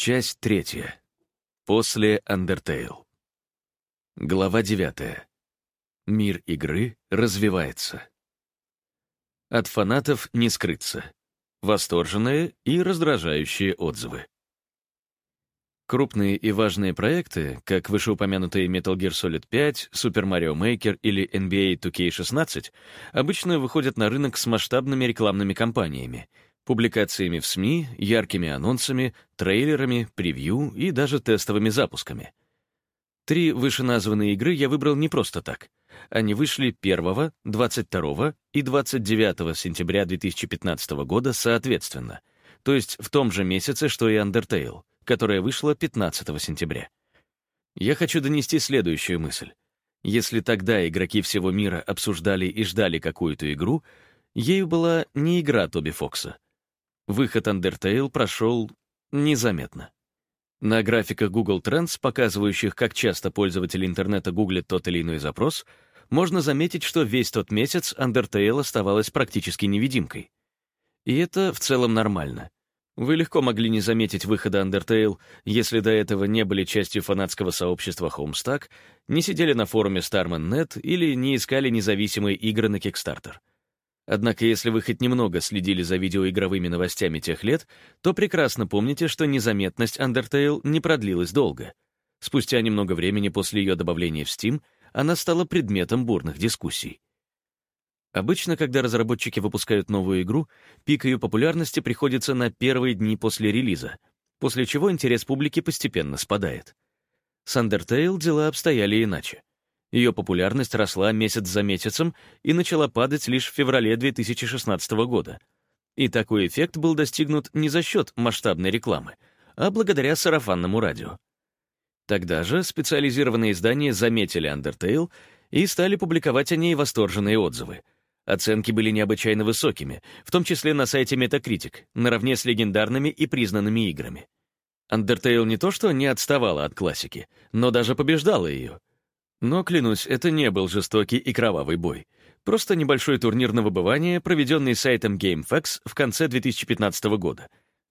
Часть третья. После Undertale. Глава девятая. Мир игры развивается. От фанатов не скрыться. Восторженные и раздражающие отзывы. Крупные и важные проекты, как вышеупомянутые Metal Gear Solid 5, Super Mario Maker или NBA 2K16, обычно выходят на рынок с масштабными рекламными кампаниями, публикациями в СМИ, яркими анонсами, трейлерами, превью и даже тестовыми запусками. Три вышеназванные игры я выбрал не просто так. Они вышли 1, 22 и 29 сентября 2015 года соответственно, то есть в том же месяце, что и Undertale — которая вышла 15 сентября. Я хочу донести следующую мысль. Если тогда игроки всего мира обсуждали и ждали какую-то игру, ею была не игра Тоби Фокса. Выход Undertale прошел незаметно. На графиках Google Trends, показывающих, как часто пользователи интернета гуглят тот или иной запрос, можно заметить, что весь тот месяц Undertale оставалась практически невидимкой. И это в целом нормально. Вы легко могли не заметить выхода Undertale, если до этого не были частью фанатского сообщества Homestuck, не сидели на форуме Starman.net или не искали независимые игры на Kickstarter. Однако, если вы хоть немного следили за видеоигровыми новостями тех лет, то прекрасно помните, что незаметность Undertale не продлилась долго. Спустя немного времени после ее добавления в Steam она стала предметом бурных дискуссий. Обычно, когда разработчики выпускают новую игру, пик ее популярности приходится на первые дни после релиза, после чего интерес публики постепенно спадает. С Undertale дела обстояли иначе. Ее популярность росла месяц за месяцем и начала падать лишь в феврале 2016 года. И такой эффект был достигнут не за счет масштабной рекламы, а благодаря сарафанному радио. Тогда же специализированные издания заметили Undertale и стали публиковать о ней восторженные отзывы — Оценки были необычайно высокими, в том числе на сайте Metacritic, наравне с легендарными и признанными играми. Undertale не то что не отставала от классики, но даже побеждала ее. Но, клянусь, это не был жестокий и кровавый бой. Просто небольшой турнир на выбывание, проведенный сайтом GameFAQs в конце 2015 года.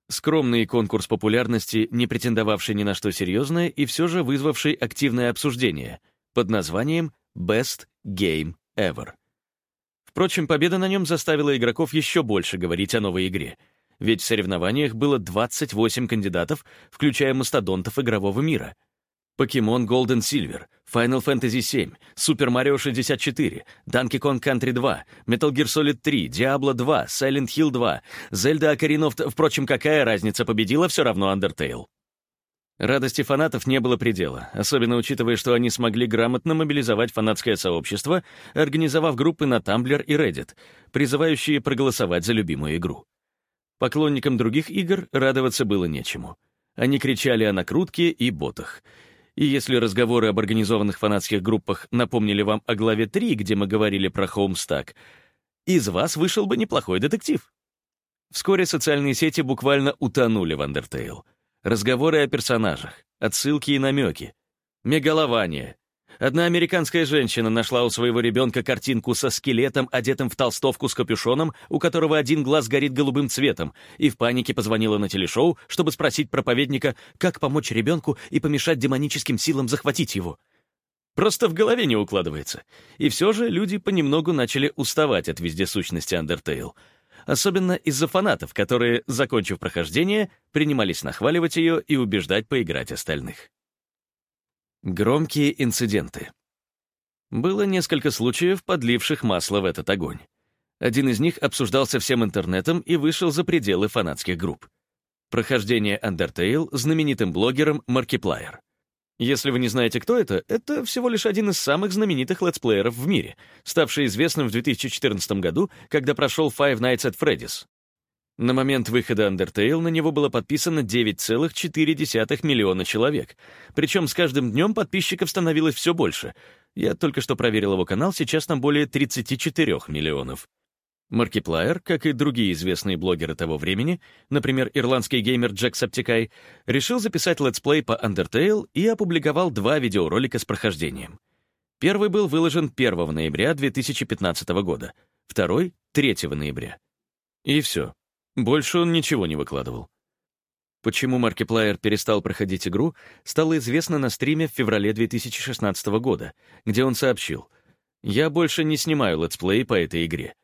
Скромный конкурс популярности, не претендовавший ни на что серьезное и все же вызвавший активное обсуждение под названием Best Game Ever. Впрочем, победа на нем заставила игроков еще больше говорить о новой игре. Ведь в соревнованиях было 28 кандидатов, включая мастодонтов игрового мира. Pokemon Golden Silver, Final Fantasy VII, Super Mario 64, Donkey Kong Country 2, Metal Gear Solid 3, Diablo 2, Silent Hill 2, Zelda Ocarina of... Впрочем, какая разница, победила все равно Undertale. Радости фанатов не было предела, особенно учитывая, что они смогли грамотно мобилизовать фанатское сообщество, организовав группы на Tumblr и Reddit, призывающие проголосовать за любимую игру. Поклонникам других игр радоваться было нечему. Они кричали о накрутке и ботах. И если разговоры об организованных фанатских группах напомнили вам о главе 3, где мы говорили про Homestuck, из вас вышел бы неплохой детектив. Вскоре социальные сети буквально утонули в Undertale — Разговоры о персонажах, отсылки и намеки. Мегалование. Одна американская женщина нашла у своего ребенка картинку со скелетом, одетым в толстовку с капюшоном, у которого один глаз горит голубым цветом, и в панике позвонила на телешоу, чтобы спросить проповедника, как помочь ребенку и помешать демоническим силам захватить его. Просто в голове не укладывается. И все же люди понемногу начали уставать от вездесущности Undertale — особенно из-за фанатов, которые, закончив прохождение, принимались нахваливать ее и убеждать поиграть остальных. Громкие инциденты. Было несколько случаев, подливших масло в этот огонь. Один из них обсуждался всем интернетом и вышел за пределы фанатских групп. Прохождение Undertale знаменитым блогером Markiplier. Если вы не знаете, кто это, это всего лишь один из самых знаменитых летсплееров в мире, ставший известным в 2014 году, когда прошел Five Nights at Freddy's. На момент выхода Undertale на него было подписано 9,4 миллиона человек, причем с каждым днем подписчиков становилось все больше. Я только что проверил его канал, сейчас там более 34 миллионов. Markiplier, как и другие известные блогеры того времени, например, ирландский геймер Jacksepticeye, решил записать летсплей по Undertale и опубликовал два видеоролика с прохождением. Первый был выложен 1 ноября 2015 года, второй — 3 ноября. И все. Больше он ничего не выкладывал. Почему Markiplier перестал проходить игру, стало известно на стриме в феврале 2016 года, где он сообщил, «Я больше не снимаю летсплей по этой игре.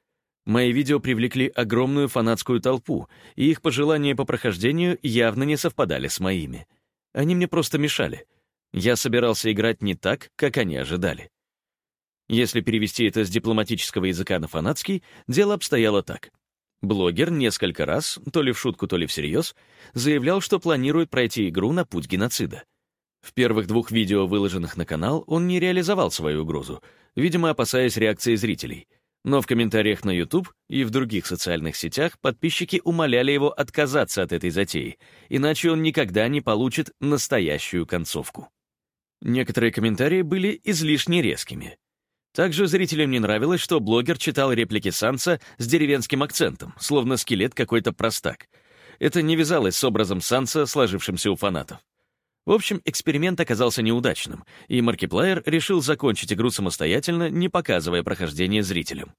Мои видео привлекли огромную фанатскую толпу, и их пожелания по прохождению явно не совпадали с моими. Они мне просто мешали. Я собирался играть не так, как они ожидали». Если перевести это с дипломатического языка на фанатский, дело обстояло так — Блогер несколько раз, то ли в шутку, то ли всерьез, заявлял, что планирует пройти игру на путь геноцида. В первых двух видео, выложенных на канал, он не реализовал свою угрозу, видимо, опасаясь реакции зрителей. Но в комментариях на YouTube и в других социальных сетях подписчики умоляли его отказаться от этой затеи, иначе он никогда не получит настоящую концовку. Некоторые комментарии были излишне резкими. Также зрителям не нравилось, что блогер читал реплики Санса с деревенским акцентом, словно скелет какой-то простак. Это не вязалось с образом Санса, сложившимся у фанатов. В общем, эксперимент оказался неудачным, и Маркиплеер решил закончить игру самостоятельно, не показывая прохождение зрителям.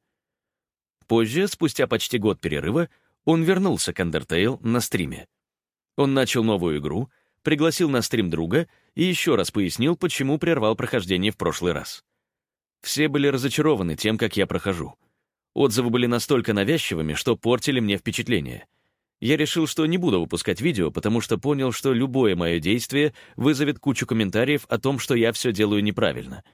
Позже, спустя почти год перерыва, он вернулся к Undertale на стриме. Он начал новую игру, пригласил на стрим друга и еще раз пояснил, почему прервал прохождение в прошлый раз. Все были разочарованы тем, как я прохожу. Отзывы были настолько навязчивыми, что портили мне впечатление. Я решил, что не буду выпускать видео, потому что понял, что любое мое действие вызовет кучу комментариев о том, что я все делаю неправильно.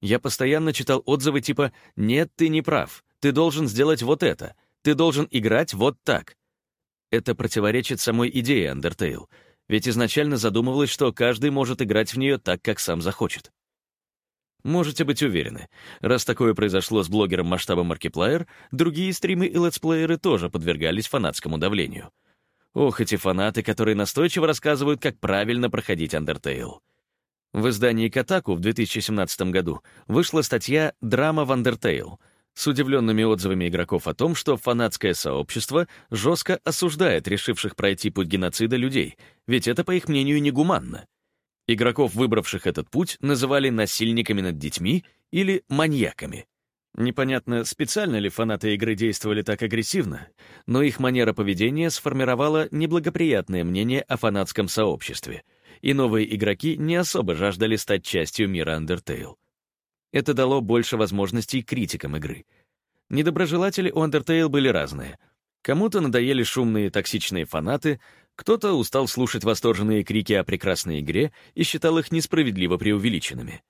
Я постоянно читал отзывы типа «Нет, ты не прав. Ты должен сделать вот это. Ты должен играть вот так». Это противоречит самой идее Undertale, ведь изначально задумывалось, что каждый может играть в нее так, как сам захочет. Можете быть уверены, раз такое произошло с блогером масштаба Markiplier, другие стримы и летсплееры тоже подвергались фанатскому давлению. Ох, эти фанаты, которые настойчиво рассказывают, как правильно проходить Undertale. В издании Катаку в 2017 году вышла статья «Драма в Undertale», с удивленными отзывами игроков о том, что фанатское сообщество жестко осуждает решивших пройти путь геноцида людей, ведь это, по их мнению, негуманно. Игроков, выбравших этот путь, называли насильниками над детьми или маньяками. Непонятно, специально ли фанаты игры действовали так агрессивно, но их манера поведения сформировала неблагоприятное мнение о фанатском сообществе, и новые игроки не особо жаждали стать частью мира Undertale. Это дало больше возможностей критикам игры. Недоброжелатели у Undertale были разные. Кому-то надоели шумные токсичные фанаты, кто-то устал слушать восторженные крики о прекрасной игре и считал их несправедливо преувеличенными.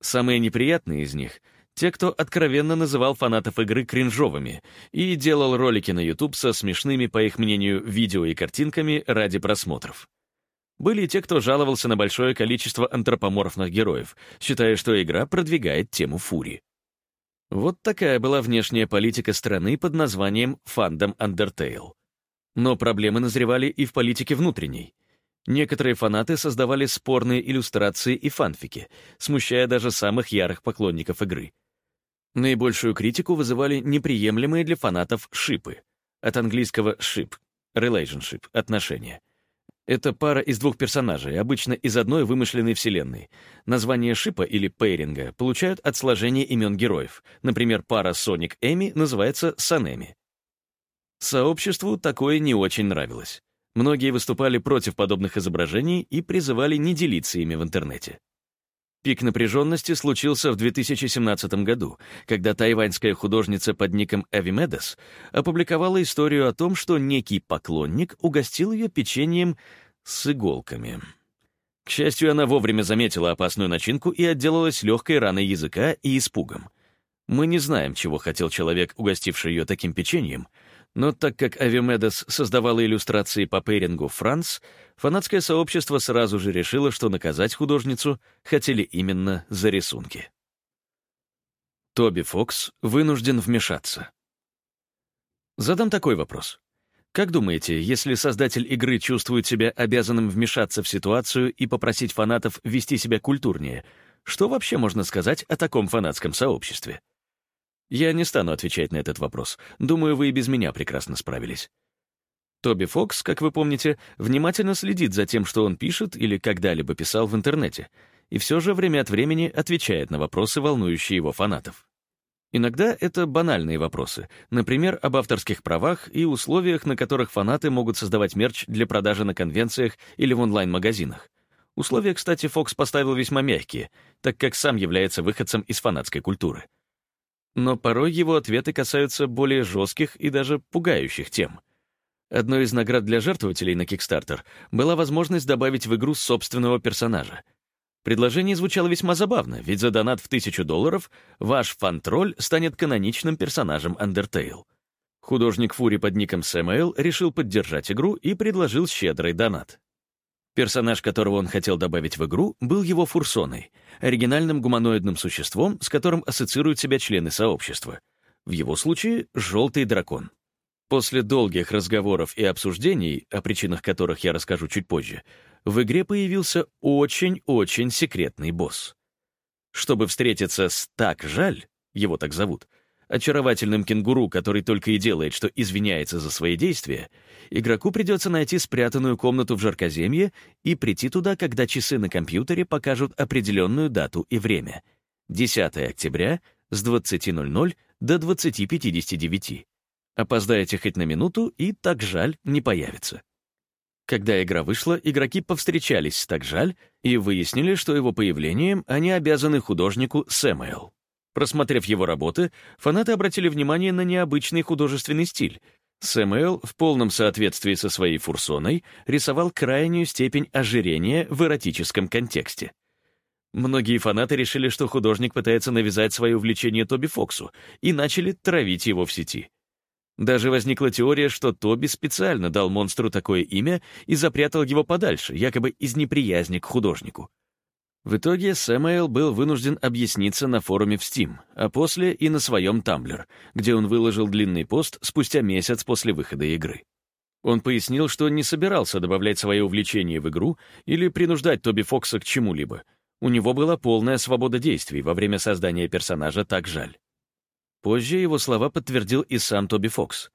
Самые неприятные из них — те, кто откровенно называл фанатов игры кринжовыми и делал ролики на YouTube со смешными, по их мнению, видео и картинками ради просмотров. Были и те, кто жаловался на большое количество антропоморфных героев, считая, что игра продвигает тему фури. Вот такая была внешняя политика страны под названием «Фандом Undertale». Но проблемы назревали и в политике внутренней. Некоторые фанаты создавали спорные иллюстрации и фанфики, смущая даже самых ярых поклонников игры. Наибольшую критику вызывали неприемлемые для фанатов шипы. От английского «ship» — relationship — отношения. Это пара из двух персонажей, обычно из одной вымышленной вселенной. Название шипа или пейринга получают от сложения имен героев. Например, пара Соник Эми называется Санеми. Сообществу такое не очень нравилось. Многие выступали против подобных изображений и призывали не делиться ими в интернете. Пик напряженности случился в 2017 году, когда тайваньская художница под ником Эви Медес опубликовала историю о том, что некий поклонник угостил ее печеньем с иголками. К счастью, она вовремя заметила опасную начинку и отделалась легкой раной языка и испугом. Мы не знаем, чего хотел человек, угостивший ее таким печеньем, но так как Авимедес создавала иллюстрации по пейрингу «Франц», фанатское сообщество сразу же решило, что наказать художницу хотели именно за рисунки. Тоби Фокс вынужден вмешаться. Задам такой вопрос. Как думаете, если создатель игры чувствует себя обязанным вмешаться в ситуацию и попросить фанатов вести себя культурнее, что вообще можно сказать о таком фанатском сообществе? Я не стану отвечать на этот вопрос. Думаю, вы и без меня прекрасно справились. Тоби Фокс, как вы помните, внимательно следит за тем, что он пишет или когда-либо писал в интернете, и все же время от времени отвечает на вопросы, волнующие его фанатов. Иногда это банальные вопросы, например, об авторских правах и условиях, на которых фанаты могут создавать мерч для продажи на конвенциях или в онлайн-магазинах. Условия, кстати, Фокс поставил весьма мягкие, так как сам является выходцем из фанатской культуры. Но порой его ответы касаются более жестких и даже пугающих тем. Одной из наград для жертвователей на Kickstarter была возможность добавить в игру собственного персонажа — Предложение звучало весьма забавно, ведь за донат в тысячу долларов ваш фан-тролль станет каноничным персонажем Undertale. Художник Фури под ником Сэмэйл решил поддержать игру и предложил щедрый донат. Персонаж, которого он хотел добавить в игру, был его фурсоной, оригинальным гуманоидным существом, с которым ассоциируют себя члены сообщества. В его случае — желтый дракон. После долгих разговоров и обсуждений, о причинах которых я расскажу чуть позже, в игре появился очень-очень секретный босс. Чтобы встретиться с «Так жаль», его так зовут, очаровательным кенгуру, который только и делает, что извиняется за свои действия, игроку придется найти спрятанную комнату в жаркоземье и прийти туда, когда часы на компьютере покажут определенную дату и время — 10 октября с 20.00 до 20.59. Опоздаете хоть на минуту, и так жаль не появится. Когда игра вышла, игроки повстречались с так жаль и выяснили, что его появлением они обязаны художнику Сэмюэл. Просмотрев его работы, фанаты обратили внимание на необычный художественный стиль. Сэмюэл в полном соответствии со своей фурсоной рисовал крайнюю степень ожирения в эротическом контексте. Многие фанаты решили, что художник пытается навязать свое увлечение Тоби Фоксу и начали травить его в сети. Даже возникла теория, что Тоби специально дал монстру такое имя и запрятал его подальше, якобы из неприязни к художнику. В итоге Сэмюэл был вынужден объясниться на форуме в Steam, а после и на своем Tumblr, где он выложил длинный пост спустя месяц после выхода игры. Он пояснил, что не собирался добавлять свое увлечение в игру или принуждать Тоби Фокса к чему-либо. У него была полная свобода действий во время создания персонажа «Так жаль». Позже его слова подтвердил и сам Тоби Фокс.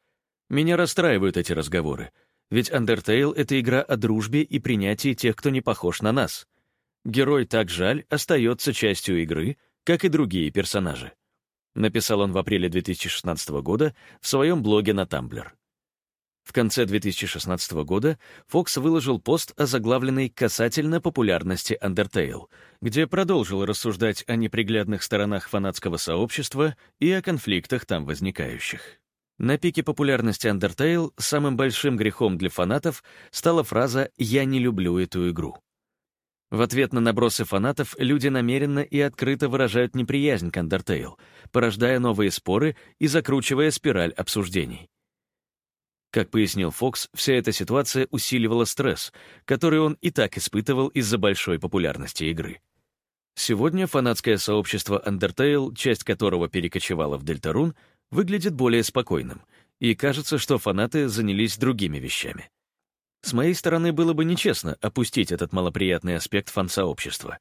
«Меня расстраивают эти разговоры, ведь Undertale — это игра о дружбе и принятии тех, кто не похож на нас. Герой «Так жаль» остается частью игры, как и другие персонажи». Написал он в апреле 2016 года в своем блоге на Tumblr. В конце 2016 года Fox выложил пост, озаглавленный «Касательно популярности Undertale», где продолжил рассуждать о неприглядных сторонах фанатского сообщества и о конфликтах там возникающих. На пике популярности Undertale самым большим грехом для фанатов стала фраза «Я не люблю эту игру». В ответ на набросы фанатов люди намеренно и открыто выражают неприязнь к Undertale, порождая новые споры и закручивая спираль обсуждений. Как пояснил Фокс, вся эта ситуация усиливала стресс, который он и так испытывал из-за большой популярности игры. Сегодня фанатское сообщество Undertale, часть которого перекочевала в Дельтарун, выглядит более спокойным, и кажется, что фанаты занялись другими вещами. С моей стороны было бы нечестно опустить этот малоприятный аспект фан-сообщества.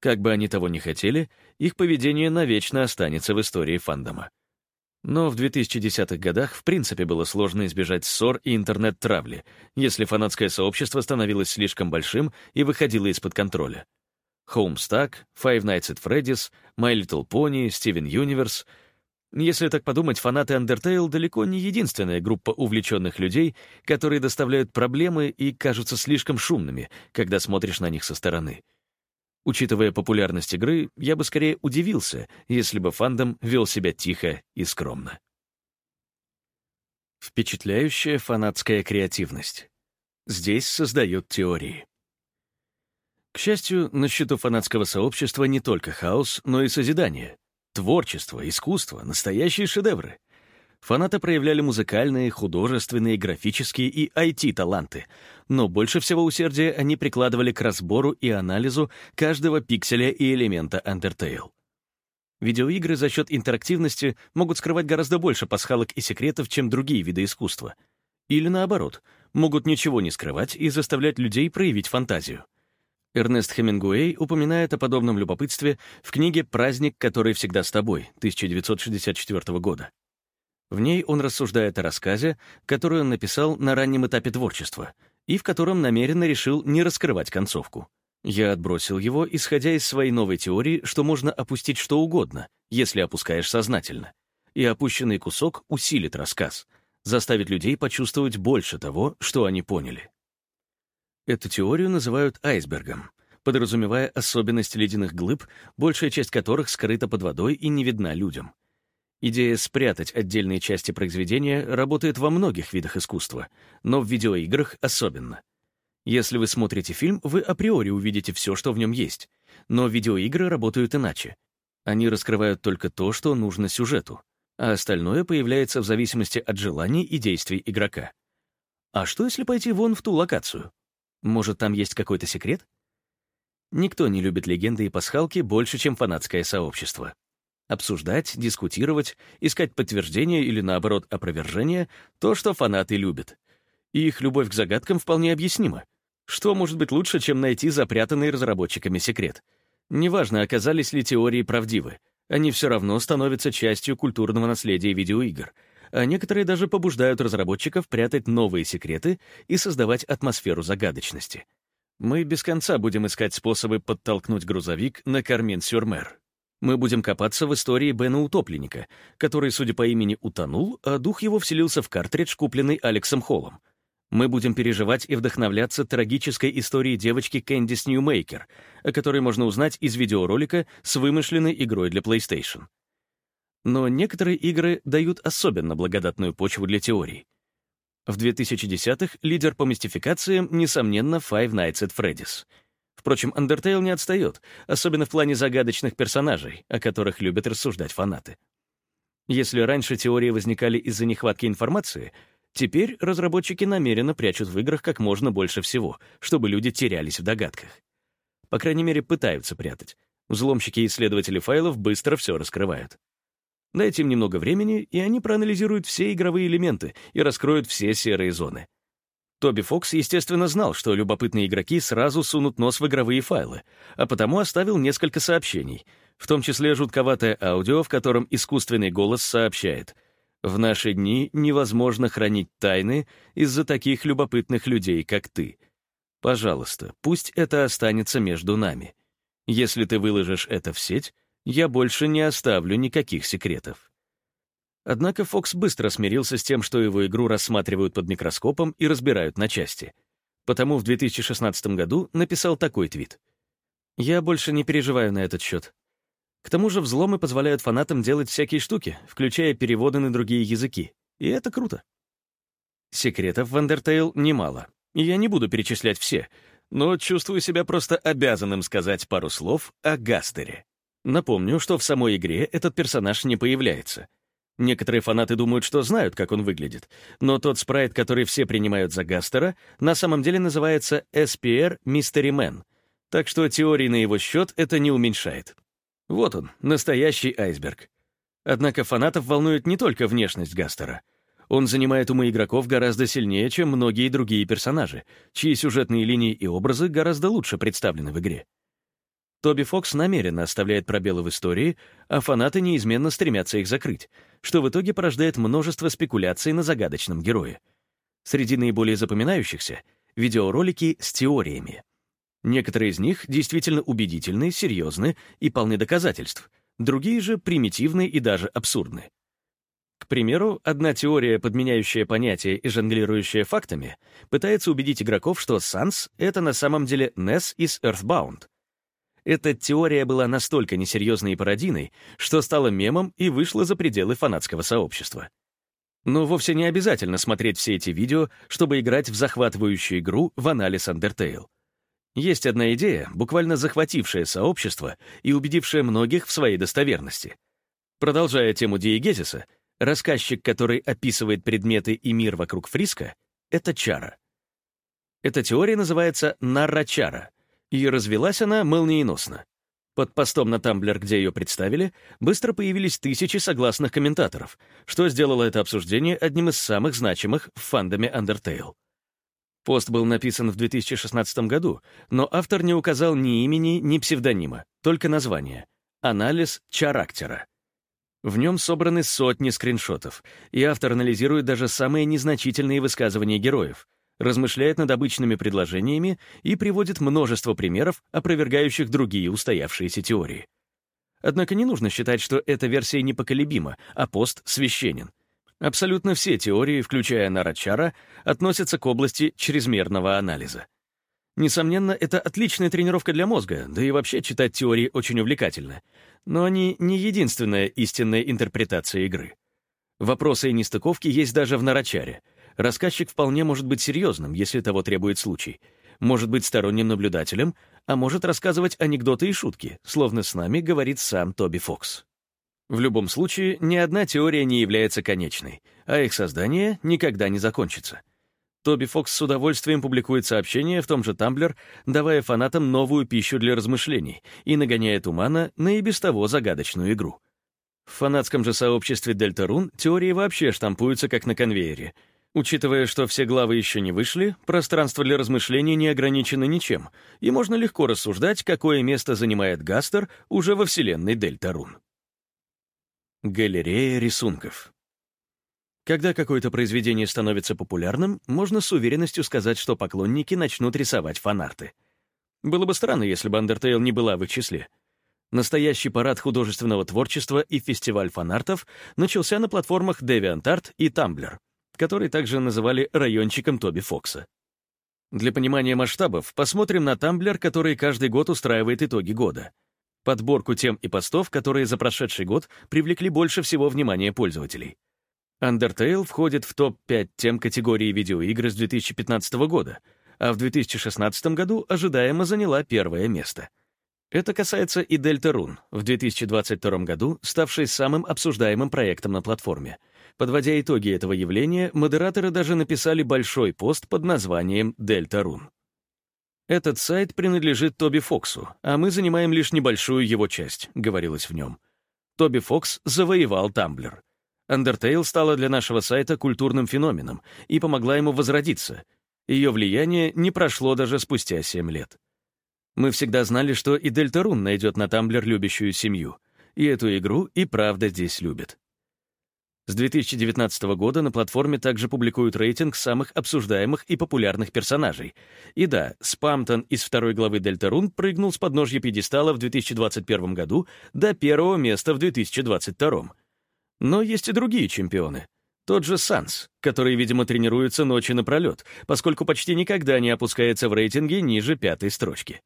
Как бы они того ни хотели, их поведение навечно останется в истории фандома. Но в 2010-х годах в принципе было сложно избежать ссор и интернет-травли, если фанатское сообщество становилось слишком большим и выходило из-под контроля. Homestuck, Five Nights at Freddy's, My Little Pony, Steven Universe. Если так подумать, фанаты Undertale далеко не единственная группа увлеченных людей, которые доставляют проблемы и кажутся слишком шумными, когда смотришь на них со стороны. Учитывая популярность игры, я бы скорее удивился, если бы фандом вел себя тихо и скромно. Впечатляющая фанатская креативность. Здесь создают теории. К счастью, на счету фанатского сообщества не только хаос, но и созидание. Творчество, искусство, настоящие шедевры. Фанаты проявляли музыкальные, художественные, графические и IT-таланты, но больше всего усердия они прикладывали к разбору и анализу каждого пикселя и элемента Undertale. Видеоигры за счет интерактивности могут скрывать гораздо больше пасхалок и секретов, чем другие виды искусства. Или наоборот, могут ничего не скрывать и заставлять людей проявить фантазию. Эрнест Хемингуэй упоминает о подобном любопытстве в книге «Праздник, который всегда с тобой» 1964 года. В ней он рассуждает о рассказе, который он написал на раннем этапе творчества, и в котором намеренно решил не раскрывать концовку. Я отбросил его, исходя из своей новой теории, что можно опустить что угодно, если опускаешь сознательно. И опущенный кусок усилит рассказ, заставит людей почувствовать больше того, что они поняли. Эту теорию называют айсбергом, подразумевая особенность ледяных глыб, большая часть которых скрыта под водой и не видна людям. Идея спрятать отдельные части произведения работает во многих видах искусства, но в видеоиграх особенно. Если вы смотрите фильм, вы априори увидите все, что в нем есть. Но видеоигры работают иначе. Они раскрывают только то, что нужно сюжету, а остальное появляется в зависимости от желаний и действий игрока. А что, если пойти вон в ту локацию? Может, там есть какой-то секрет? Никто не любит легенды и пасхалки больше, чем фанатское сообщество. Обсуждать, дискутировать, искать подтверждения или, наоборот, опровержения — то, что фанаты любят. И их любовь к загадкам вполне объяснима. Что может быть лучше, чем найти запрятанный разработчиками секрет? Неважно, оказались ли теории правдивы, они все равно становятся частью культурного наследия видеоигр, а некоторые даже побуждают разработчиков прятать новые секреты и создавать атмосферу загадочности. Мы без конца будем искать способы подтолкнуть грузовик на Кармен-Сюрмер. Мы будем копаться в истории Бена Утопленника, который, судя по имени, утонул, а дух его вселился в картридж, купленный Алексом Холлом. Мы будем переживать и вдохновляться трагической историей девочки Кэндис Ньюмейкер, о которой можно узнать из видеоролика с вымышленной игрой для PlayStation. Но некоторые игры дают особенно благодатную почву для теорий. В 2010-х лидер по мистификациям, несомненно, Five Nights at Freddy's. Впрочем, Undertale не отстает, особенно в плане загадочных персонажей, о которых любят рассуждать фанаты. Если раньше теории возникали из-за нехватки информации, теперь разработчики намеренно прячут в играх как можно больше всего, чтобы люди терялись в догадках. По крайней мере, пытаются прятать. Взломщики и исследователи файлов быстро все раскрывают. Дайте им немного времени, и они проанализируют все игровые элементы и раскроют все серые зоны. Тоби Фокс, естественно, знал, что любопытные игроки сразу сунут нос в игровые файлы, а потому оставил несколько сообщений, в том числе жутковатое аудио, в котором искусственный голос сообщает «В наши дни невозможно хранить тайны из-за таких любопытных людей, как ты. Пожалуйста, пусть это останется между нами. Если ты выложишь это в сеть, я больше не оставлю никаких секретов. Однако Фокс быстро смирился с тем, что его игру рассматривают под микроскопом и разбирают на части. Потому в 2016 году написал такой твит. «Я больше не переживаю на этот счет. К тому же взломы позволяют фанатам делать всякие штуки, включая переводы на другие языки. И это круто. Секретов в Undertale немало, и я не буду перечислять все, но чувствую себя просто обязанным сказать пару слов о Гастере. Напомню, что в самой игре этот персонаж не появляется. Некоторые фанаты думают, что знают, как он выглядит, но тот спрайт, который все принимают за Гастера, на самом деле называется SPR Mystery Man, так что теории на его счет это не уменьшает. Вот он, настоящий айсберг. Однако фанатов волнует не только внешность Гастера. Он занимает умы игроков гораздо сильнее, чем многие другие персонажи, чьи сюжетные линии и образы гораздо лучше представлены в игре. Тоби Фокс намеренно оставляет пробелы в истории, а фанаты неизменно стремятся их закрыть, что в итоге порождает множество спекуляций на загадочном герое. Среди наиболее запоминающихся — видеоролики с теориями. Некоторые из них действительно убедительны, серьезны и полны доказательств, другие же примитивны и даже абсурдны. К примеру, одна теория, подменяющая понятия и жонглирующая фактами, пытается убедить игроков, что Санс — это на самом деле Несс из Earthbound, эта теория была настолько несерьезной и пародийной, что стала мемом и вышла за пределы фанатского сообщества. Но вовсе не обязательно смотреть все эти видео, чтобы играть в захватывающую игру в анализ Undertale. Есть одна идея, буквально захватившая сообщество и убедившая многих в своей достоверности. Продолжая тему диегезиса, рассказчик, который описывает предметы и мир вокруг Фриска, — это чара. Эта теория называется наррачара, и развелась она молниеносно. Под постом на Тамблер, где ее представили, быстро появились тысячи согласных комментаторов, что сделало это обсуждение одним из самых значимых в фандоме Undertale. Пост был написан в 2016 году, но автор не указал ни имени, ни псевдонима, только название — «Анализ чарактера». В нем собраны сотни скриншотов, и автор анализирует даже самые незначительные высказывания героев, размышляет над обычными предложениями и приводит множество примеров, опровергающих другие устоявшиеся теории. Однако не нужно считать, что эта версия непоколебима, а пост священен. Абсолютно все теории, включая Нарачара, относятся к области чрезмерного анализа. Несомненно, это отличная тренировка для мозга, да и вообще читать теории очень увлекательно. Но они не единственная истинная интерпретация игры. Вопросы и нестыковки есть даже в Нарачаре. Рассказчик вполне может быть серьезным, если того требует случай. Может быть сторонним наблюдателем, а может рассказывать анекдоты и шутки, словно с нами говорит сам Тоби Фокс. В любом случае, ни одна теория не является конечной, а их создание никогда не закончится. Тоби Фокс с удовольствием публикует сообщения в том же Тамблер, давая фанатам новую пищу для размышлений и нагоняя тумана на и без того загадочную игру. В фанатском же сообществе Дельта-Рун теории вообще штампуются как на конвейере. Учитывая, что все главы еще не вышли, пространство для размышлений не ограничено ничем, и можно легко рассуждать, какое место занимает Гастер уже во вселенной Дельта-Рун. Галерея рисунков когда какое-то произведение становится популярным, можно с уверенностью сказать, что поклонники начнут рисовать фанарты. Было бы странно, если бы Undertale не была в их числе. Настоящий парад художественного творчества и фестиваль фанартов начался на платформах DeviantArt и Tumblr, который также называли райончиком Тоби Фокса. Для понимания масштабов посмотрим на Tumblr, который каждый год устраивает итоги года. Подборку тем и постов, которые за прошедший год привлекли больше всего внимания пользователей. Undertale входит в топ-5 тем категории видеоигр с 2015 года, а в 2016 году ожидаемо заняла первое место. Это касается и Deltarune, в 2022 году ставшей самым обсуждаемым проектом на платформе. Подводя итоги этого явления, модераторы даже написали большой пост под названием Deltarune. «Этот сайт принадлежит Тоби Фоксу, а мы занимаем лишь небольшую его часть», — говорилось в нем. Тоби Фокс завоевал Тамблер. Undertale стала для нашего сайта культурным феноменом и помогла ему возродиться. Ее влияние не прошло даже спустя 7 лет. Мы всегда знали, что и Дельтарун найдет на Тамблер любящую семью, и эту игру и правда здесь любят. С 2019 года на платформе также публикуют рейтинг самых обсуждаемых и популярных персонажей. И да, Спамтон из второй главы Дельтарун прыгнул с подножья пьедестала в 2021 году до первого места в 2022 но есть и другие чемпионы. Тот же Санс, который, видимо, тренируется ночи напролет, поскольку почти никогда не опускается в рейтинге ниже пятой строчки.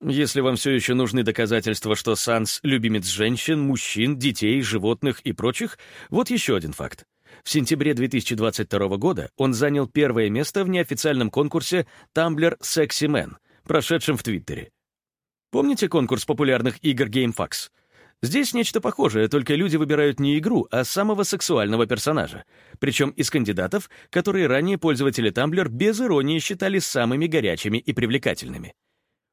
Если вам все еще нужны доказательства, что Санс — любимец женщин, мужчин, детей, животных и прочих, вот еще один факт. В сентябре 2022 года он занял первое место в неофициальном конкурсе Tumblr Sexy Man, прошедшем в Твиттере. Помните конкурс популярных игр GameFAQs? Здесь нечто похожее, только люди выбирают не игру, а самого сексуального персонажа. Причем из кандидатов, которые ранее пользователи Tumblr без иронии считали самыми горячими и привлекательными.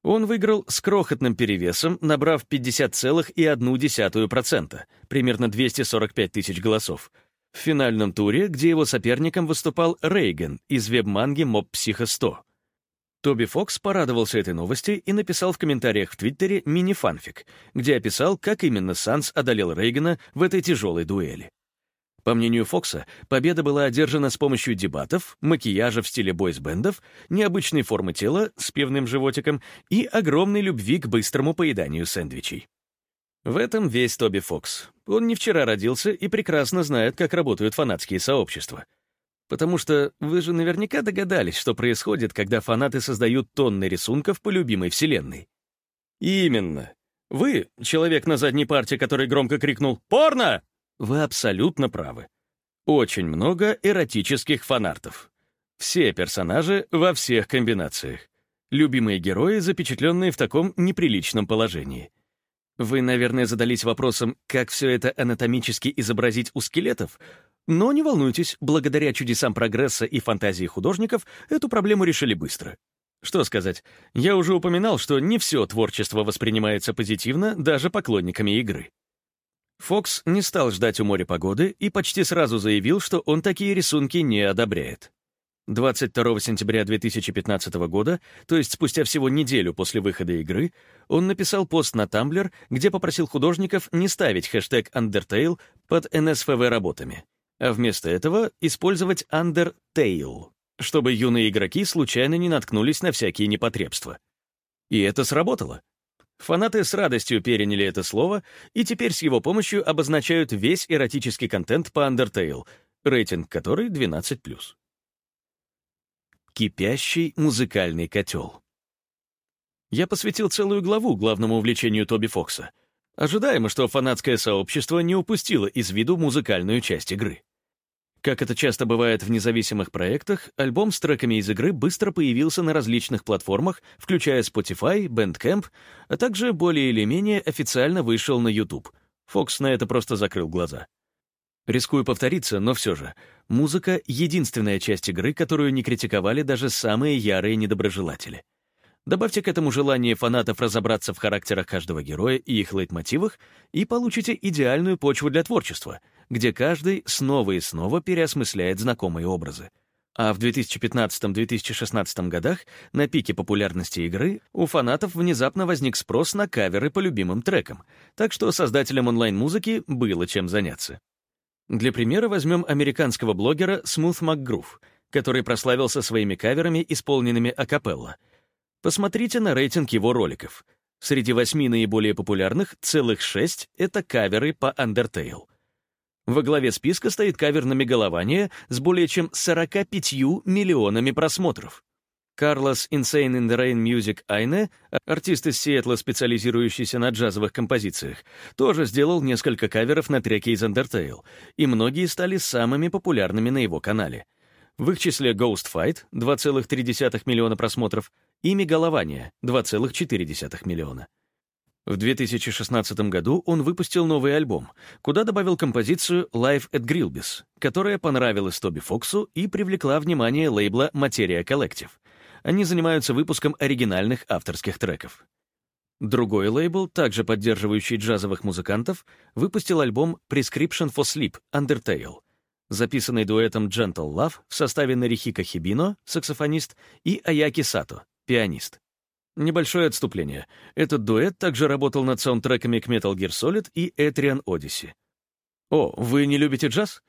Он выиграл с крохотным перевесом, набрав 50,1%, примерно 245 тысяч голосов. В финальном туре, где его соперником выступал Рейган из веб-манги Mob Psycho 100. Тоби Фокс порадовался этой новости и написал в комментариях в Твиттере мини-фанфик, где описал, как именно Санс одолел Рейгана в этой тяжелой дуэли. По мнению Фокса, победа была одержана с помощью дебатов, макияжа в стиле бойсбендов, необычной формы тела с пивным животиком и огромной любви к быстрому поеданию сэндвичей. В этом весь Тоби Фокс. Он не вчера родился и прекрасно знает, как работают фанатские сообщества. Потому что вы же наверняка догадались, что происходит, когда фанаты создают тонны рисунков по любимой вселенной. Именно. Вы, человек на задней парте, который громко крикнул «Порно!», вы абсолютно правы. Очень много эротических фанартов. Все персонажи во всех комбинациях. Любимые герои, запечатленные в таком неприличном положении. Вы, наверное, задались вопросом, как все это анатомически изобразить у скелетов? Но не волнуйтесь, благодаря чудесам прогресса и фантазии художников эту проблему решили быстро. Что сказать, я уже упоминал, что не все творчество воспринимается позитивно даже поклонниками игры. Фокс не стал ждать у моря погоды и почти сразу заявил, что он такие рисунки не одобряет. 22 сентября 2015 года, то есть спустя всего неделю после выхода игры, он написал пост на Tumblr, где попросил художников не ставить хэштег Undertale под NSFW работами а вместо этого использовать Undertale, чтобы юные игроки случайно не наткнулись на всякие непотребства. И это сработало. Фанаты с радостью переняли это слово и теперь с его помощью обозначают весь эротический контент по Undertale, рейтинг которой 12+. Кипящий музыкальный котел. Я посвятил целую главу главному увлечению Тоби Фокса. Ожидаемо, что фанатское сообщество не упустило из виду музыкальную часть игры. Как это часто бывает в независимых проектах, альбом с треками из игры быстро появился на различных платформах, включая Spotify, Bandcamp, а также более или менее официально вышел на YouTube. Фокс на это просто закрыл глаза. Рискую повториться, но все же, музыка — единственная часть игры, которую не критиковали даже самые ярые недоброжелатели. Добавьте к этому желание фанатов разобраться в характерах каждого героя и их лейтмотивах, и получите идеальную почву для творчества, где каждый снова и снова переосмысляет знакомые образы. А в 2015-2016 годах, на пике популярности игры, у фанатов внезапно возник спрос на каверы по любимым трекам, так что создателям онлайн-музыки было чем заняться. Для примера возьмем американского блогера Smooth McGroove, который прославился своими каверами, исполненными акапелла — Посмотрите на рейтинг его роликов. Среди восьми наиболее популярных целых шесть — это каверы по Undertale. Во главе списка стоит кавер на «Мегалование» с более чем 45 миллионами просмотров. Карлос Insane in the Rain Music Айне, артист из Сиэтла, специализирующийся на джазовых композициях, тоже сделал несколько каверов на треки из Undertale, и многие стали самыми популярными на его канале. В их числе Ghost Fight — 2,3 миллиона просмотров, и «Мегалование» — 2,4 миллиона. В 2016 году он выпустил новый альбом, куда добавил композицию «Live at Grillbys», которая понравилась Тоби Фоксу и привлекла внимание лейбла Materia Collective. Они занимаются выпуском оригинальных авторских треков. Другой лейбл, также поддерживающий джазовых музыкантов, выпустил альбом Prescription for Sleep — Undertale, записанный дуэтом Gentle Love в составе Нарихика Хибино, саксофонист, и Аяки Сато, пианист. Небольшое отступление. Этот дуэт также работал над саундтреками к Metal Gear Solid и Etrian Odyssey. О, вы не любите джаз?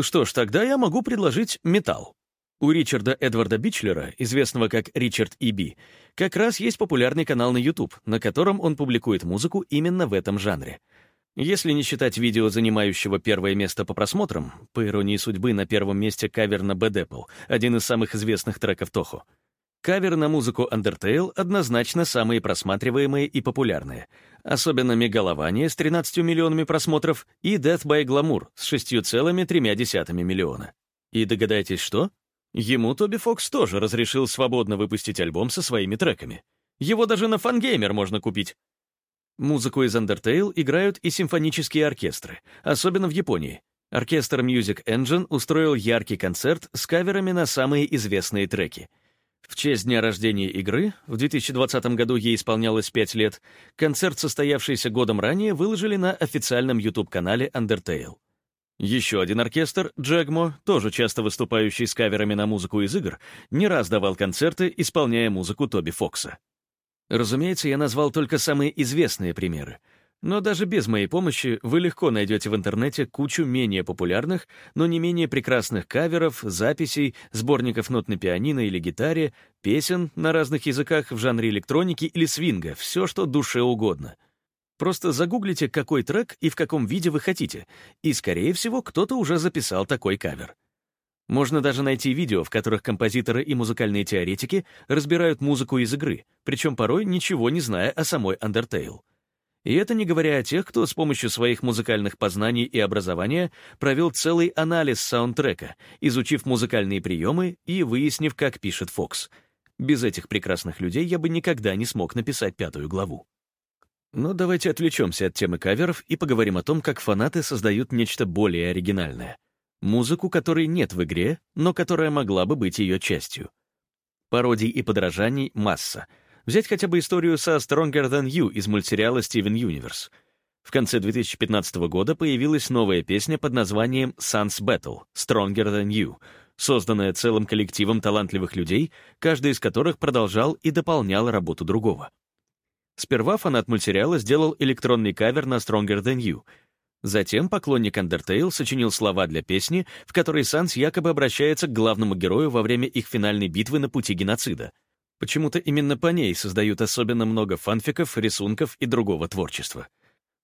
Что ж, тогда я могу предложить металл. У Ричарда Эдварда Бичлера, известного как Ричард И.Би., как раз есть популярный канал на YouTube, на котором он публикует музыку именно в этом жанре. Если не считать видео, занимающего первое место по просмотрам, по иронии судьбы на первом месте кавер на Bad Apple, один из самых известных треков Тохо, Кавер на музыку Undertale однозначно самые просматриваемые и популярные, особенно «Мегалование» с 13 миллионами просмотров и «Death by Glamour» с 6,3 миллиона. И догадайтесь, что? Ему Тоби Фокс тоже разрешил свободно выпустить альбом со своими треками. Его даже на Фангеймер можно купить. Музыку из Undertale играют и симфонические оркестры, особенно в Японии. Оркестр Music Engine устроил яркий концерт с каверами на самые известные треки — в честь дня рождения игры, в 2020 году ей исполнялось 5 лет, концерт, состоявшийся годом ранее, выложили на официальном YouTube-канале Undertale. Еще один оркестр, Джагмо, тоже часто выступающий с каверами на музыку из игр, не раз давал концерты, исполняя музыку Тоби Фокса. Разумеется, я назвал только самые известные примеры — но даже без моей помощи вы легко найдете в интернете кучу менее популярных, но не менее прекрасных каверов, записей, сборников нот на пианино или гитаре, песен на разных языках в жанре электроники или свинга, все, что душе угодно. Просто загуглите, какой трек и в каком виде вы хотите, и, скорее всего, кто-то уже записал такой кавер. Можно даже найти видео, в которых композиторы и музыкальные теоретики разбирают музыку из игры, причем порой ничего не зная о самой Undertale. И это не говоря о тех, кто с помощью своих музыкальных познаний и образования провел целый анализ саундтрека, изучив музыкальные приемы и выяснив, как пишет Фокс. Без этих прекрасных людей я бы никогда не смог написать пятую главу. Но давайте отвлечемся от темы каверов и поговорим о том, как фанаты создают нечто более оригинальное. Музыку, которой нет в игре, но которая могла бы быть ее частью. Пародий и подражаний масса — Взять хотя бы историю со Stronger Than You из мультсериала Steven Universe. В конце 2015 года появилась новая песня под названием Sun's Battle — Stronger Than You, созданная целым коллективом талантливых людей, каждый из которых продолжал и дополнял работу другого. Сперва фанат мультсериала сделал электронный кавер на Stronger Than You. Затем поклонник Undertale сочинил слова для песни, в которой Санс якобы обращается к главному герою во время их финальной битвы на пути геноцида — Почему-то именно по ней создают особенно много фанфиков, рисунков и другого творчества.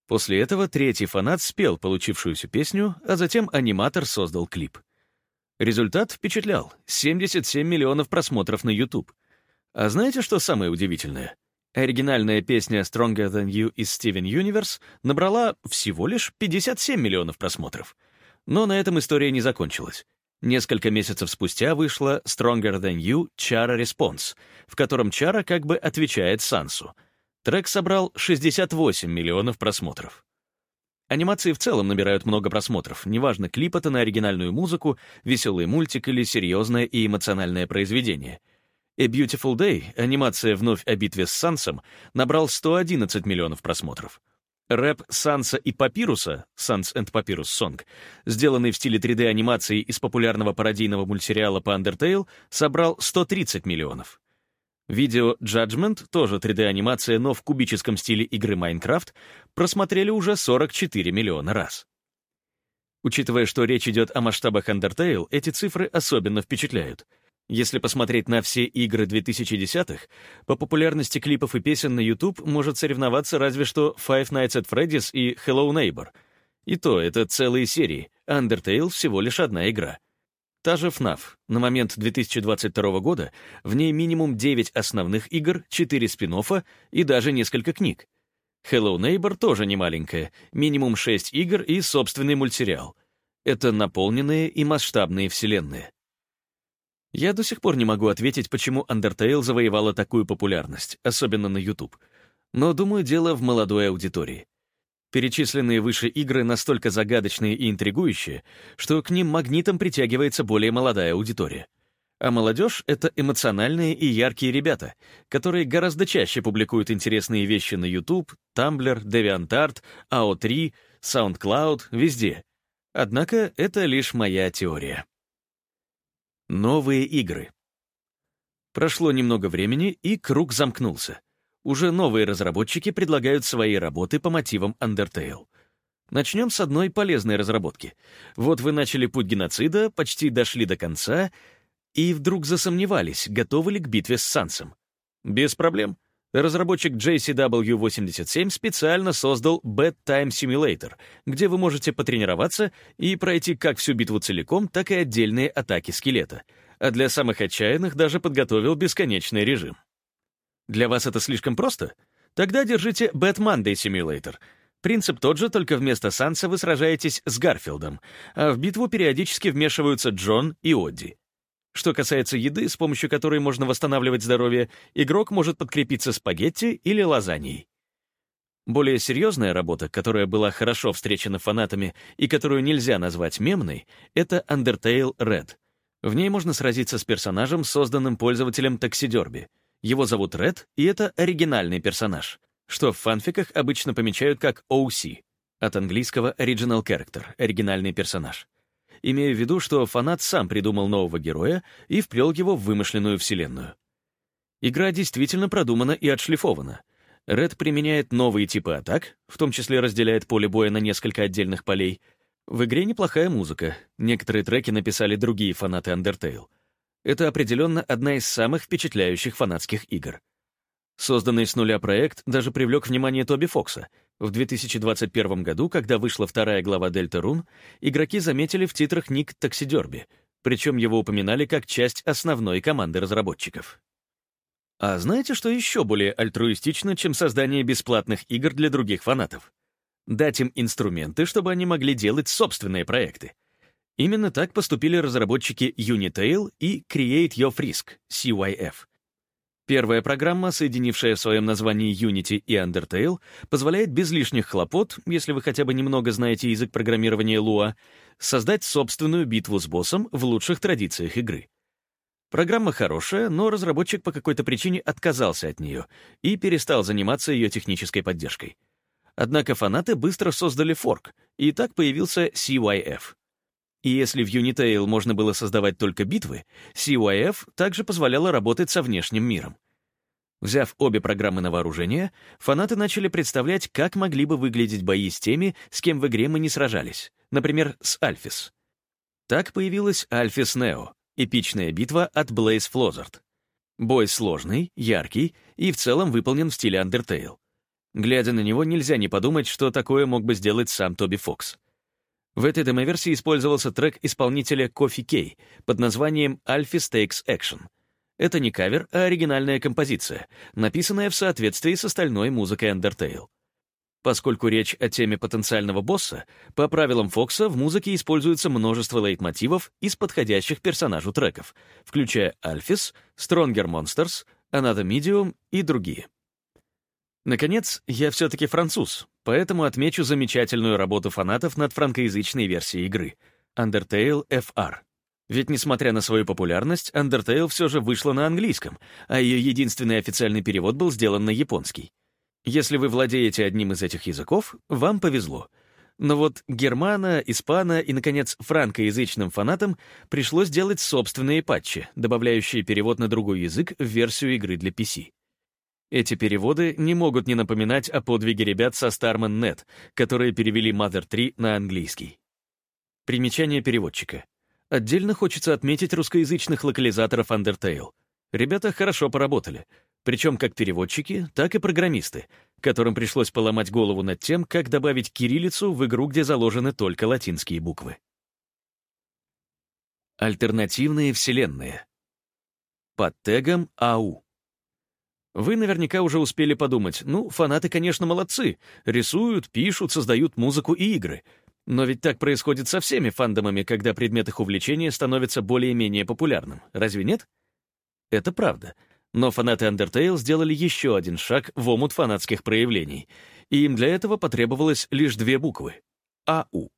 После этого третий фанат спел получившуюся песню, а затем аниматор создал клип. Результат впечатлял — 77 миллионов просмотров на YouTube. А знаете, что самое удивительное? Оригинальная песня «Stronger Than You» из Steven Universe набрала всего лишь 57 миллионов просмотров. Но на этом история не закончилась. Несколько месяцев спустя вышла «Stronger Than You» Chara Response, в котором Чара как бы отвечает Сансу. Трек собрал 68 миллионов просмотров. Анимации в целом набирают много просмотров, неважно, клип это на оригинальную музыку, веселый мультик или серьезное и эмоциональное произведение — A Beautiful Day, анимация вновь о битве с Сансом, набрал 111 миллионов просмотров. Рэп Санса и Папируса, Sans and Papyrus Song, сделанный в стиле 3D-анимации из популярного пародийного мультсериала по Undertale, собрал 130 миллионов. Видео Judgment, тоже 3D-анимация, но в кубическом стиле игры Minecraft, просмотрели уже 44 миллиона раз. Учитывая, что речь идет о масштабах Undertale, эти цифры особенно впечатляют — если посмотреть на все игры 2010-х, по популярности клипов и песен на YouTube может соревноваться разве что Five Nights at Freddy's и Hello Neighbor. И то это целые серии, Undertale всего лишь одна игра. Та же FNAF. На момент 2022 года в ней минимум 9 основных игр, 4 спин и даже несколько книг. Hello Neighbor тоже не маленькая, минимум 6 игр и собственный мультсериал. Это наполненные и масштабные вселенные. Я до сих пор не могу ответить, почему Undertale завоевала такую популярность, особенно на YouTube. Но, думаю, дело в молодой аудитории. Перечисленные выше игры настолько загадочные и интригующие, что к ним магнитом притягивается более молодая аудитория. А молодежь — это эмоциональные и яркие ребята, которые гораздо чаще публикуют интересные вещи на YouTube, Tumblr, DeviantArt, AO3, SoundCloud, везде. Однако это лишь моя теория. Новые игры. Прошло немного времени, и круг замкнулся. Уже новые разработчики предлагают свои работы по мотивам Undertale. Начнем с одной полезной разработки. Вот вы начали путь геноцида, почти дошли до конца, и вдруг засомневались, готовы ли к битве с Сансом. Без проблем. Разработчик JCW87 специально создал Bedtime Simulator, где вы можете потренироваться и пройти как всю битву целиком, так и отдельные атаки скелета. А для самых отчаянных даже подготовил бесконечный режим. Для вас это слишком просто? Тогда держите Bad Monday Simulator. Принцип тот же, только вместо Санса вы сражаетесь с Гарфилдом, а в битву периодически вмешиваются Джон и Одди. Что касается еды, с помощью которой можно восстанавливать здоровье, игрок может подкрепиться спагетти или лазаньей. Более серьезная работа, которая была хорошо встречена фанатами и которую нельзя назвать мемной, это Undertale Red. В ней можно сразиться с персонажем, созданным пользователем Таксидерби. Его зовут Red, и это оригинальный персонаж, что в фанфиках обычно помечают как OC, от английского Original Character, оригинальный персонаж имея в виду, что фанат сам придумал нового героя и вплел его в вымышленную вселенную. Игра действительно продумана и отшлифована. Ред применяет новые типы атак, в том числе разделяет поле боя на несколько отдельных полей. В игре неплохая музыка, некоторые треки написали другие фанаты Undertale. Это определенно одна из самых впечатляющих фанатских игр. Созданный с нуля проект даже привлек внимание Тоби Фокса, в 2021 году, когда вышла вторая глава Дельта Рун, игроки заметили в титрах ник Таксидерби, причем его упоминали как часть основной команды разработчиков. А знаете, что еще более альтруистично, чем создание бесплатных игр для других фанатов? Дать им инструменты, чтобы они могли делать собственные проекты. Именно так поступили разработчики Unitail и Create Your Frisk, CYF. Первая программа, соединившая в своем названии Unity и Undertale, позволяет без лишних хлопот, если вы хотя бы немного знаете язык программирования Lua, создать собственную битву с боссом в лучших традициях игры. Программа хорошая, но разработчик по какой-то причине отказался от нее и перестал заниматься ее технической поддержкой. Однако фанаты быстро создали форк, и так появился CYF. И если в Unitail можно было создавать только битвы, CYF также позволяла работать со внешним миром. Взяв обе программы на вооружение, фанаты начали представлять, как могли бы выглядеть бои с теми, с кем в игре мы не сражались, например, с Альфис. Так появилась Альфис Нео, эпичная битва от Blaze Flozzard. Бой сложный, яркий и в целом выполнен в стиле Undertale. Глядя на него, нельзя не подумать, что такое мог бы сделать сам Тоби Фокс. В этой демоверсии использовался трек исполнителя Кофи Кей под названием «Alfie Stakes Action». Это не кавер, а оригинальная композиция, написанная в соответствии с остальной музыкой Undertale. Поскольку речь о теме потенциального босса, по правилам Фокса в музыке используется множество лейтмотивов из подходящих персонажу треков, включая Alphys, Stronger Monsters, Another Medium и другие. Наконец, я все-таки француз, поэтому отмечу замечательную работу фанатов над франкоязычной версией игры — Undertale FR. Ведь, несмотря на свою популярность, Undertale все же вышла на английском, а ее единственный официальный перевод был сделан на японский. Если вы владеете одним из этих языков, вам повезло. Но вот германо, испано и, наконец, франкоязычным фанатам пришлось делать собственные патчи, добавляющие перевод на другой язык в версию игры для PC. Эти переводы не могут не напоминать о подвиге ребят со Starman.net, которые перевели Mother 3 на английский. Примечание переводчика. Отдельно хочется отметить русскоязычных локализаторов Undertale. Ребята хорошо поработали, причем как переводчики, так и программисты, которым пришлось поломать голову над тем, как добавить кириллицу в игру, где заложены только латинские буквы. Альтернативные вселенные. Под тегом АУ. Вы наверняка уже успели подумать, ну, фанаты, конечно, молодцы, рисуют, пишут, создают музыку и игры. Но ведь так происходит со всеми фандомами, когда предмет их увлечения становится более-менее популярным, разве нет? Это правда. Но фанаты Undertale сделали еще один шаг в омут фанатских проявлений, и им для этого потребовалось лишь две буквы — АУ.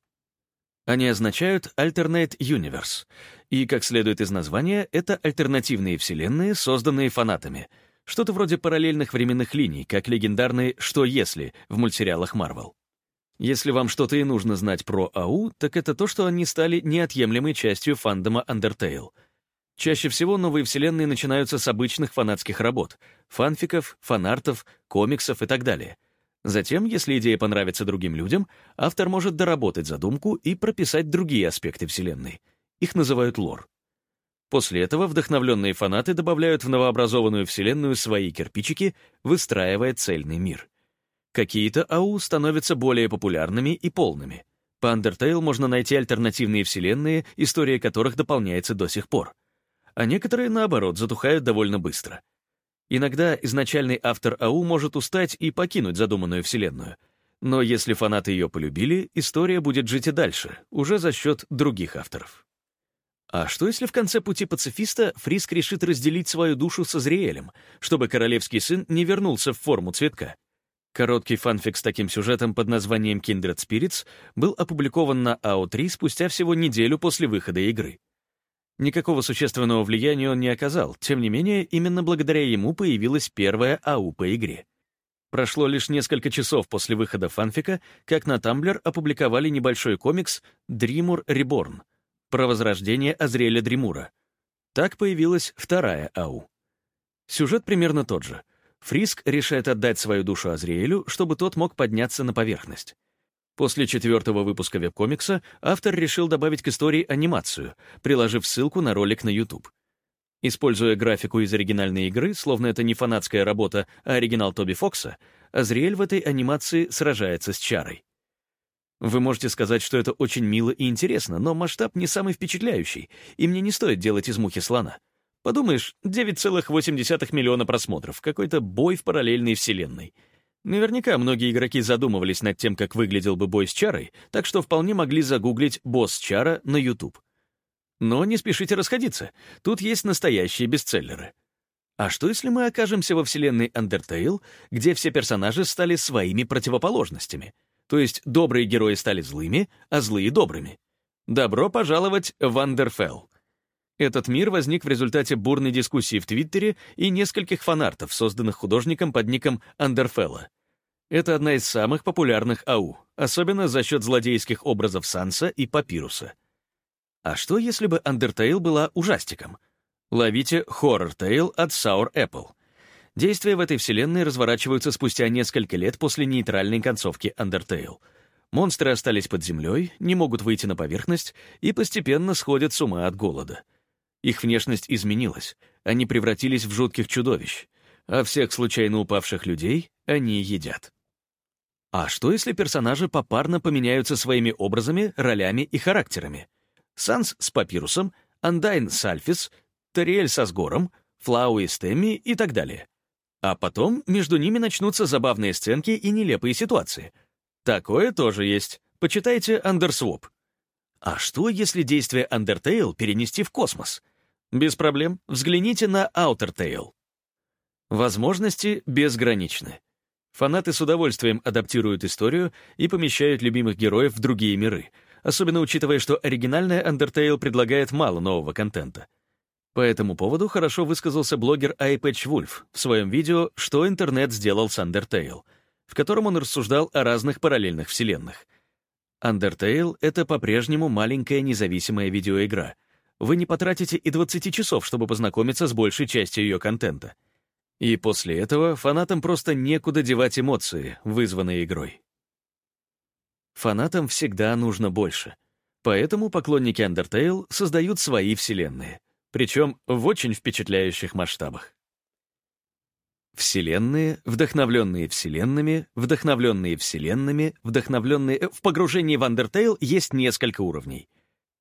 Они означают Alternate Universe, и, как следует из названия, это альтернативные вселенные, созданные фанатами — что-то вроде параллельных временных линий, как легендарные «Что если» в мультсериалах Marvel. Если вам что-то и нужно знать про АУ, так это то, что они стали неотъемлемой частью фандома Undertale. Чаще всего новые вселенные начинаются с обычных фанатских работ — фанфиков, фанартов, комиксов и так далее. Затем, если идея понравится другим людям, автор может доработать задумку и прописать другие аспекты вселенной. Их называют лор. После этого вдохновленные фанаты добавляют в новообразованную вселенную свои кирпичики, выстраивая цельный мир. Какие-то АУ становятся более популярными и полными. По Undertale можно найти альтернативные вселенные, история которых дополняется до сих пор. А некоторые, наоборот, затухают довольно быстро. Иногда изначальный автор АУ может устать и покинуть задуманную вселенную. Но если фанаты ее полюбили, история будет жить и дальше, уже за счет других авторов. А что если в конце пути пацифиста Фриск решит разделить свою душу с Азриэлем, чтобы королевский сын не вернулся в форму цветка? Короткий фанфик с таким сюжетом под названием Kindred Spirits был опубликован на AO3 спустя всего неделю после выхода игры. Никакого существенного влияния он не оказал, тем не менее, именно благодаря ему появилась первая АУ по игре. Прошло лишь несколько часов после выхода фанфика, как на Tumblr опубликовали небольшой комикс «Dreamur Reborn», про возрождение Азриэля Дремура. Так появилась вторая АУ. Сюжет примерно тот же. Фриск решает отдать свою душу Азриэлю, чтобы тот мог подняться на поверхность. После четвертого выпуска веб-комикса автор решил добавить к истории анимацию, приложив ссылку на ролик на YouTube. Используя графику из оригинальной игры, словно это не фанатская работа, а оригинал Тоби Фокса, Азриэль в этой анимации сражается с чарой. Вы можете сказать, что это очень мило и интересно, но масштаб не самый впечатляющий, и мне не стоит делать из мухи слона. Подумаешь, 9,8 миллиона просмотров, какой-то бой в параллельной вселенной. Наверняка многие игроки задумывались над тем, как выглядел бы бой с Чарой, так что вполне могли загуглить «босс Чара» на YouTube. Но не спешите расходиться, тут есть настоящие бестселлеры. А что если мы окажемся во вселенной Undertale, где все персонажи стали своими противоположностями — то есть добрые герои стали злыми, а злые — добрыми. Добро пожаловать в Андерфелл. Этот мир возник в результате бурной дискуссии в Твиттере и нескольких фанартов, созданных художником под ником Андерфелла. Это одна из самых популярных АУ, особенно за счет злодейских образов Санса и Папируса. А что, если бы Undertale была ужастиком? Ловите Horror Tale от Sour Apple — Действия в этой вселенной разворачиваются спустя несколько лет после нейтральной концовки Undertale. Монстры остались под землей, не могут выйти на поверхность и постепенно сходят с ума от голода. Их внешность изменилась. они превратились в жутких чудовищ, а всех случайно упавших людей они едят. А что, если персонажи попарно поменяются своими образами, ролями и характерами? Санс с Папирусом, Андайн с Альфис, Тариэль со Сгором, Флау и Стэмми и так далее. А потом между ними начнутся забавные сценки и нелепые ситуации. Такое тоже есть. Почитайте Underswap. А что, если действие Undertale перенести в космос? Без проблем. Взгляните на Outer Tale. Возможности безграничны. Фанаты с удовольствием адаптируют историю и помещают любимых героев в другие миры, особенно учитывая, что оригинальная Undertale предлагает мало нового контента. По этому поводу хорошо высказался блогер iPatch Wolf в своем видео «Что интернет сделал с Undertale», в котором он рассуждал о разных параллельных вселенных. Undertale — это по-прежнему маленькая независимая видеоигра. Вы не потратите и 20 часов, чтобы познакомиться с большей частью ее контента. И после этого фанатам просто некуда девать эмоции, вызванные игрой. Фанатам всегда нужно больше. Поэтому поклонники Undertale создают свои вселенные, причем в очень впечатляющих масштабах. Вселенные, вдохновленные вселенными, вдохновленные вселенными, вдохновленные... Э, в погружении в Undertale есть несколько уровней.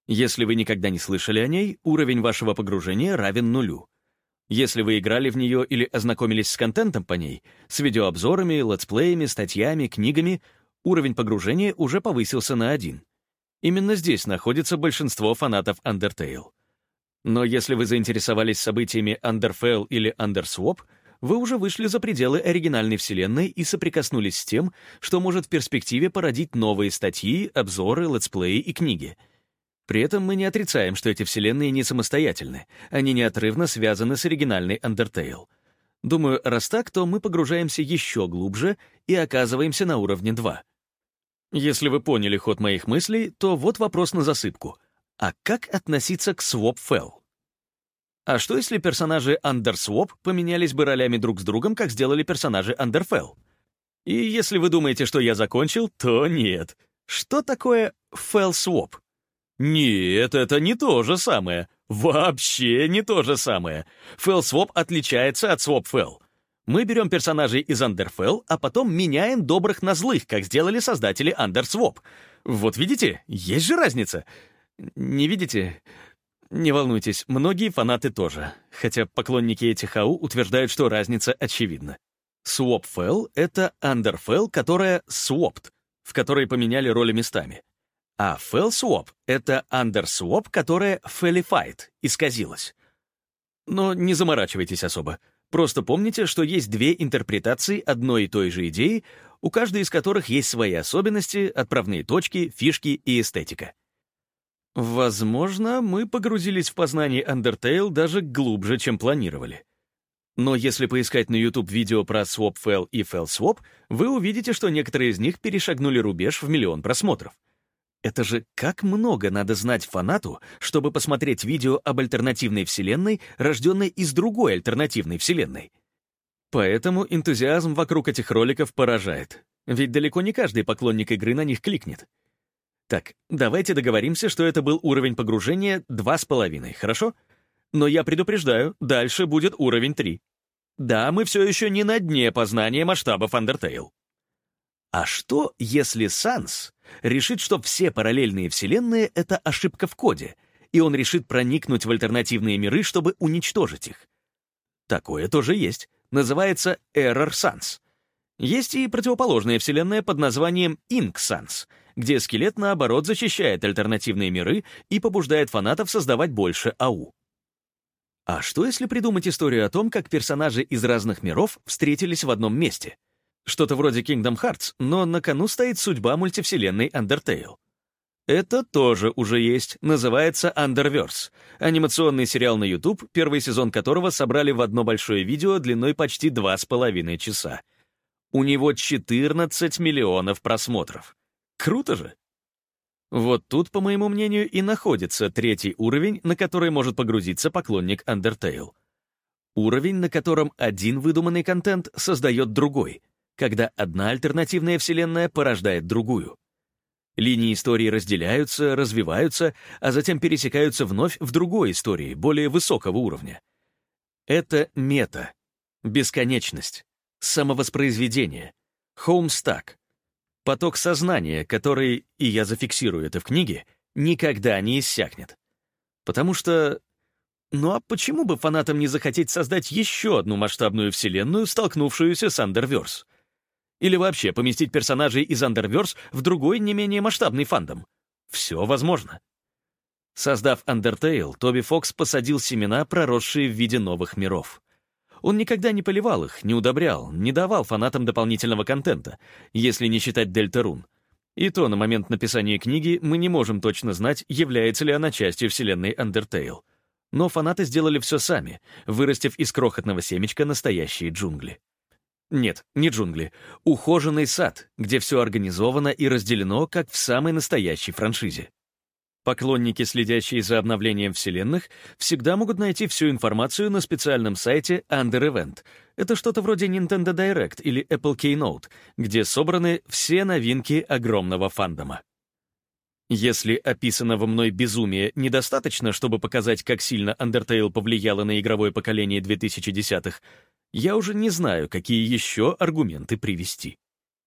Если вы никогда не слышали о ней, уровень вашего погружения равен нулю. Если вы играли в нее или ознакомились с контентом по ней, с видеообзорами, летсплеями, статьями, книгами, уровень погружения уже повысился на один. Именно здесь находится большинство фанатов Undertale. Но если вы заинтересовались событиями Underfell или Underswap — вы уже вышли за пределы оригинальной вселенной и соприкоснулись с тем, что может в перспективе породить новые статьи, обзоры, летсплеи и книги. При этом мы не отрицаем, что эти вселенные не самостоятельны, они неотрывно связаны с оригинальной Undertale. Думаю, раз так, то мы погружаемся еще глубже и оказываемся на уровне 2. Если вы поняли ход моих мыслей, то вот вопрос на засыпку. А как относиться к Swap Fell? А что, если персонажи Underswap поменялись бы ролями друг с другом, как сделали персонажи Underfell? И если вы думаете, что я закончил, то нет. Что такое Fell Нет, это не то же самое. Вообще не то же самое. Fell отличается от Swap Мы берем персонажей из Underfell, а потом меняем добрых на злых, как сделали создатели Underswap. Вот видите, есть же разница. Не видите? Не волнуйтесь, многие фанаты тоже, хотя поклонники этих АУ утверждают, что разница очевидна. Swapfell — это Underfell, которая swapped, в которой поменяли роли местами. А Swap — это Underswap, которая fellified, исказилась. Но не заморачивайтесь особо. Просто помните, что есть две интерпретации одной и той же идеи, у каждой из которых есть свои особенности, отправные точки, фишки и эстетика. Возможно, мы погрузились в познание Undertale даже глубже, чем планировали. Но если поискать на YouTube видео про SwapFell и FellSwap, вы увидите, что некоторые из них перешагнули рубеж в миллион просмотров. Это же как много надо знать фанату, чтобы посмотреть видео об альтернативной вселенной, рожденной из другой альтернативной вселенной. Поэтому энтузиазм вокруг этих роликов поражает. Ведь далеко не каждый поклонник игры на них кликнет. Так, давайте договоримся, что это был уровень погружения 2,5, хорошо? Но я предупреждаю, дальше будет уровень 3. Да, мы все еще не на дне познания масштабов Undertale. А что, если Санс решит, что все параллельные вселенные — это ошибка в коде, и он решит проникнуть в альтернативные миры, чтобы уничтожить их? Такое тоже есть. Называется Error Sans. Есть и противоположная вселенная под названием Ink Sans — где скелет, наоборот, защищает альтернативные миры и побуждает фанатов создавать больше АУ. А что если придумать историю о том, как персонажи из разных миров встретились в одном месте? Что-то вроде Kingdom Hearts, но на кону стоит судьба мультивселенной Undertale. Это тоже уже есть, называется Underverse, анимационный сериал на YouTube, первый сезон которого собрали в одно большое видео длиной почти два с половиной часа. У него 14 миллионов просмотров. Круто же! Вот тут, по моему мнению, и находится третий уровень, на который может погрузиться поклонник Undertale. Уровень, на котором один выдуманный контент создает другой, когда одна альтернативная вселенная порождает другую. Линии истории разделяются, развиваются, а затем пересекаются вновь в другой истории, более высокого уровня. Это мета, бесконечность, самовоспроизведение, хоумстак, поток сознания, который, и я зафиксирую это в книге, никогда не иссякнет. Потому что... Ну а почему бы фанатам не захотеть создать еще одну масштабную вселенную, столкнувшуюся с Underverse? Или вообще поместить персонажей из Underverse в другой не менее масштабный фандом? Все возможно. Создав Undertale, Тоби Фокс посадил семена, проросшие в виде новых миров. Он никогда не поливал их, не удобрял, не давал фанатам дополнительного контента, если не считать Дельтарун. И то на момент написания книги мы не можем точно знать, является ли она частью вселенной Undertale. Но фанаты сделали все сами, вырастив из крохотного семечка настоящие джунгли. Нет, не джунгли. Ухоженный сад, где все организовано и разделено, как в самой настоящей франшизе. Поклонники, следящие за обновлением вселенных, всегда могут найти всю информацию на специальном сайте Under Event. Это что-то вроде Nintendo Direct или Apple Keynote, где собраны все новинки огромного фандома. Если описанного мной безумие недостаточно, чтобы показать, как сильно Undertale повлияло на игровое поколение 2010-х, я уже не знаю, какие еще аргументы привести.